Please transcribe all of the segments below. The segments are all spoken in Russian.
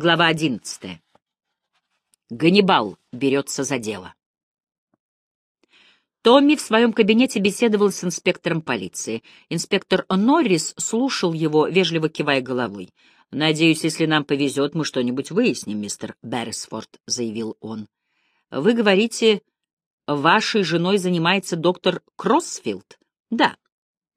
Глава одиннадцатая. Ганнибал берется за дело. Томми в своем кабинете беседовал с инспектором полиции. Инспектор Норрис слушал его, вежливо кивая головой. «Надеюсь, если нам повезет, мы что-нибудь выясним, мистер Беррисфорд», — заявил он. «Вы говорите, вашей женой занимается доктор Кроссфилд?» «Да».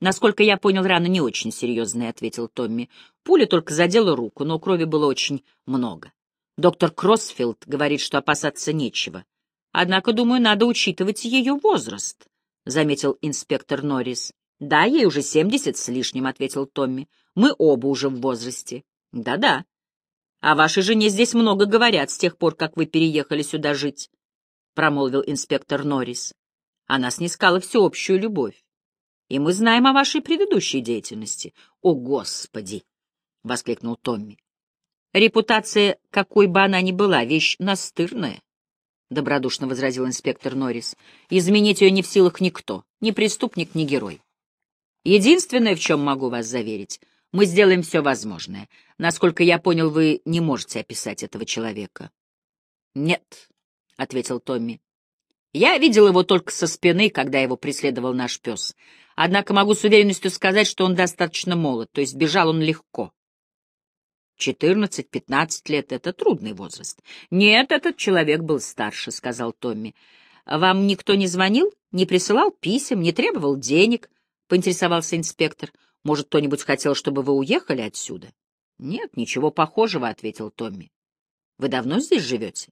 «Насколько я понял, рана не очень серьезная», — ответил Томми. Пуля только задела руку, но крови было очень много. Доктор Кроссфилд говорит, что опасаться нечего. Однако, думаю, надо учитывать ее возраст, — заметил инспектор Норрис. — Да, ей уже семьдесят с лишним, — ответил Томми. — Мы оба уже в возрасте. Да — Да-да. О вашей жене здесь много говорят с тех пор, как вы переехали сюда жить, — промолвил инспектор Норрис. Она снискала всеобщую любовь. И мы знаем о вашей предыдущей деятельности. — О, Господи! — воскликнул Томми. Репутация, какой бы она ни была, вещь настырная, — добродушно возразил инспектор Норрис. Изменить ее не в силах никто, ни преступник, ни герой. Единственное, в чем могу вас заверить, мы сделаем все возможное. Насколько я понял, вы не можете описать этого человека. — Нет, — ответил Томми. — Я видел его только со спины, когда его преследовал наш пес. Однако могу с уверенностью сказать, что он достаточно молод, то есть бежал он легко. Четырнадцать-пятнадцать лет — это трудный возраст. Нет, этот человек был старше, — сказал Томми. Вам никто не звонил, не присылал писем, не требовал денег? — поинтересовался инспектор. Может, кто-нибудь хотел, чтобы вы уехали отсюда? Нет, ничего похожего, — ответил Томми. Вы давно здесь живете?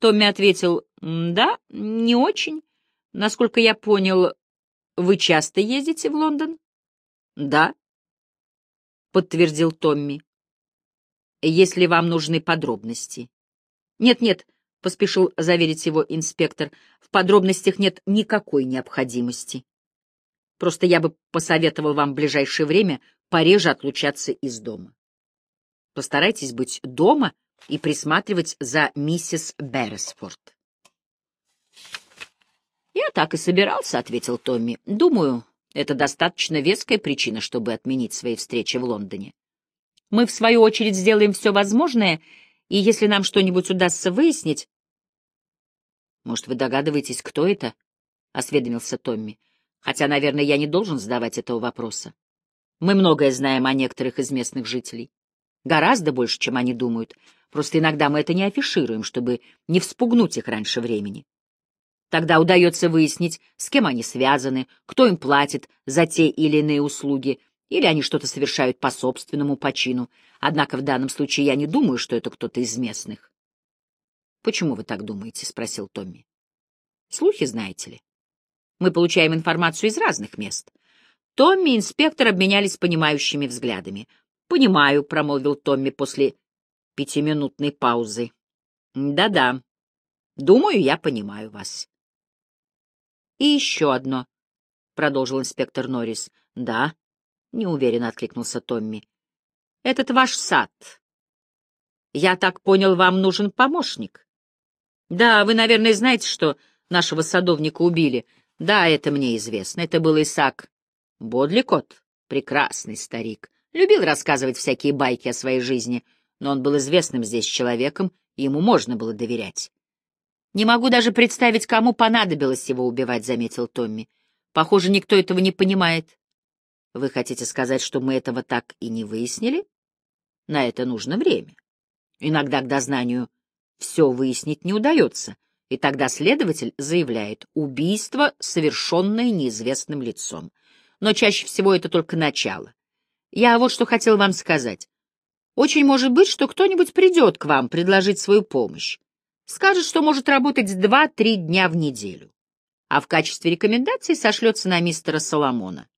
Томми ответил, да, не очень. Насколько я понял, вы часто ездите в Лондон? Да, — подтвердил Томми если вам нужны подробности. Нет-нет, — поспешил заверить его инспектор, — в подробностях нет никакой необходимости. Просто я бы посоветовал вам в ближайшее время пореже отлучаться из дома. Постарайтесь быть дома и присматривать за миссис Берресфорд. «Я так и собирался», — ответил Томми. «Думаю, это достаточно веская причина, чтобы отменить свои встречи в Лондоне. Мы, в свою очередь, сделаем все возможное, и если нам что-нибудь удастся выяснить... Может, вы догадываетесь, кто это? — осведомился Томми. Хотя, наверное, я не должен задавать этого вопроса. Мы многое знаем о некоторых из местных жителей. Гораздо больше, чем они думают. Просто иногда мы это не афишируем, чтобы не вспугнуть их раньше времени. Тогда удается выяснить, с кем они связаны, кто им платит за те или иные услуги, или они что-то совершают по собственному почину. Однако в данном случае я не думаю, что это кто-то из местных. — Почему вы так думаете? — спросил Томми. — Слухи, знаете ли. Мы получаем информацию из разных мест. Томми и инспектор обменялись понимающими взглядами. — Понимаю, — промолвил Томми после пятиминутной паузы. Да — Да-да. Думаю, я понимаю вас. — И еще одно, — продолжил инспектор Норрис. — Да, неуверенно откликнулся Томми. Этот ваш сад. Я так понял, вам нужен помощник. Да, вы, наверное, знаете, что нашего садовника убили. Да, это мне известно. Это был Исаак Бодликот, прекрасный старик. Любил рассказывать всякие байки о своей жизни, но он был известным здесь человеком, и ему можно было доверять. «Не могу даже представить, кому понадобилось его убивать», — заметил Томми. «Похоже, никто этого не понимает. Вы хотите сказать, что мы этого так и не выяснили? На это нужно время. Иногда к дознанию все выяснить не удается, и тогда следователь заявляет убийство, совершенное неизвестным лицом. Но чаще всего это только начало. Я вот что хотел вам сказать. Очень может быть, что кто-нибудь придет к вам предложить свою помощь. Скажет, что может работать два-три дня в неделю. А в качестве рекомендации сошлется на мистера Соломона.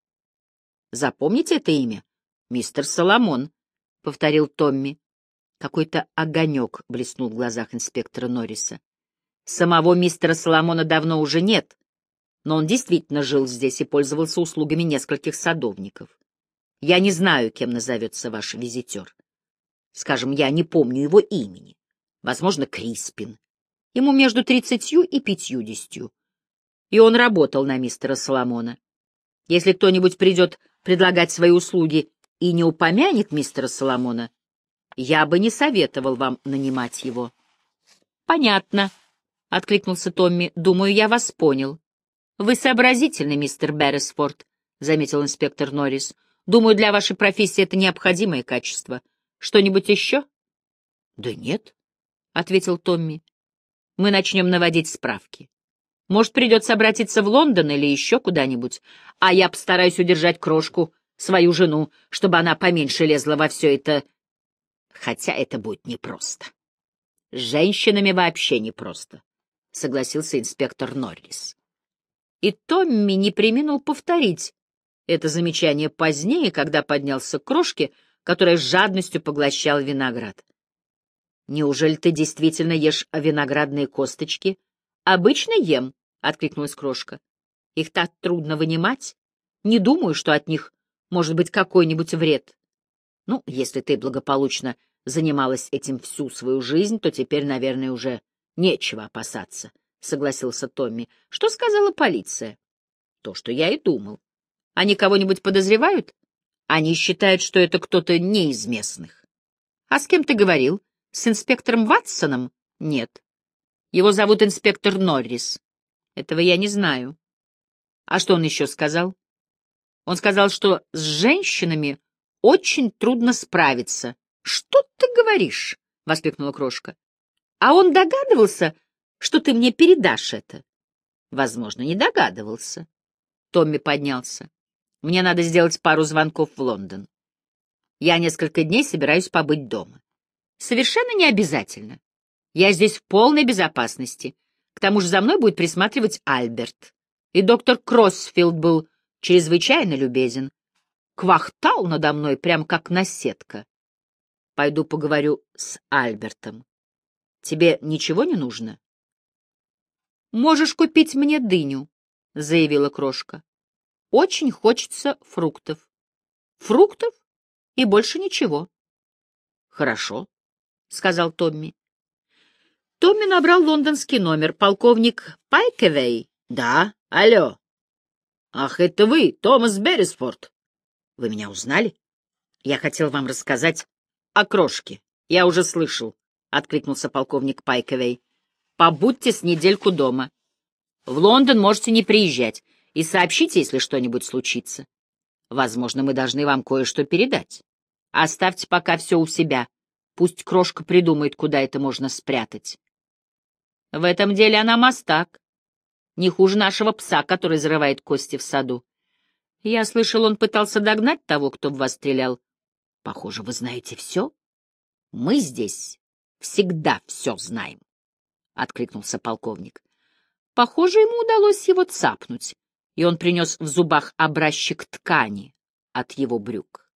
Запомните это имя? Мистер Соломон, — повторил Томми. Какой-то огонек блеснул в глазах инспектора Норриса. Самого мистера Соломона давно уже нет, но он действительно жил здесь и пользовался услугами нескольких садовников. Я не знаю, кем назовется ваш визитер. Скажем, я не помню его имени. Возможно, Криспин. Ему между тридцатью и пятьюдесятью. И он работал на мистера Соломона. Если кто-нибудь придет предлагать свои услуги и не упомянет мистера Соломона, я бы не советовал вам нанимать его. — Понятно, — откликнулся Томми. — Думаю, я вас понял. — Вы сообразительный, мистер Берресфорд, — заметил инспектор Норрис. — Думаю, для вашей профессии это необходимое качество. Что-нибудь еще? — Да нет, — ответил Томми. — Мы начнем наводить справки. Может, придется обратиться в Лондон или еще куда-нибудь, а я постараюсь удержать крошку, свою жену, чтобы она поменьше лезла во все это, хотя это будет непросто. С женщинами вообще непросто, — согласился инспектор Норрис. И Томми не приминул повторить это замечание позднее, когда поднялся к крошке, которая с жадностью поглощал виноград. «Неужели ты действительно ешь виноградные косточки?» «Обычно ем», — откликнулась крошка. «Их так трудно вынимать. Не думаю, что от них может быть какой-нибудь вред. Ну, если ты благополучно занималась этим всю свою жизнь, то теперь, наверное, уже нечего опасаться, — согласился Томми. — Что сказала полиция? — То, что я и думал. Они кого-нибудь подозревают? Они считают, что это кто-то не из местных. — А с кем ты говорил? С инспектором Ватсоном? — Нет. Его зовут инспектор Норрис. Этого я не знаю. А что он еще сказал? Он сказал, что с женщинами очень трудно справиться. — Что ты говоришь? — воскликнула крошка. — А он догадывался, что ты мне передашь это? — Возможно, не догадывался. Томми поднялся. — Мне надо сделать пару звонков в Лондон. Я несколько дней собираюсь побыть дома. Совершенно не обязательно. Я здесь в полной безопасности. К тому же за мной будет присматривать Альберт. И доктор Кроссфилд был чрезвычайно любезен. Квахтал надо мной, прям как наседка. Пойду поговорю с Альбертом. Тебе ничего не нужно? Можешь купить мне дыню, — заявила крошка. Очень хочется фруктов. Фруктов и больше ничего. Хорошо, — сказал Томми. Томми набрал лондонский номер. Полковник Пайкевей? Да, алло. «Ах, это вы, Томас Беррисфорд! Вы меня узнали? Я хотел вам рассказать о крошке. Я уже слышал», — откликнулся полковник Пайковей. «Побудьте с недельку дома. В Лондон можете не приезжать и сообщите, если что-нибудь случится. Возможно, мы должны вам кое-что передать. Оставьте пока все у себя. Пусть крошка придумает, куда это можно спрятать». В этом деле она мастак не хуже нашего пса, который зарывает кости в саду. Я слышал, он пытался догнать того, кто в вас стрелял. Похоже, вы знаете все. Мы здесь всегда все знаем, — откликнулся полковник. Похоже, ему удалось его цапнуть, и он принес в зубах образчик ткани от его брюк.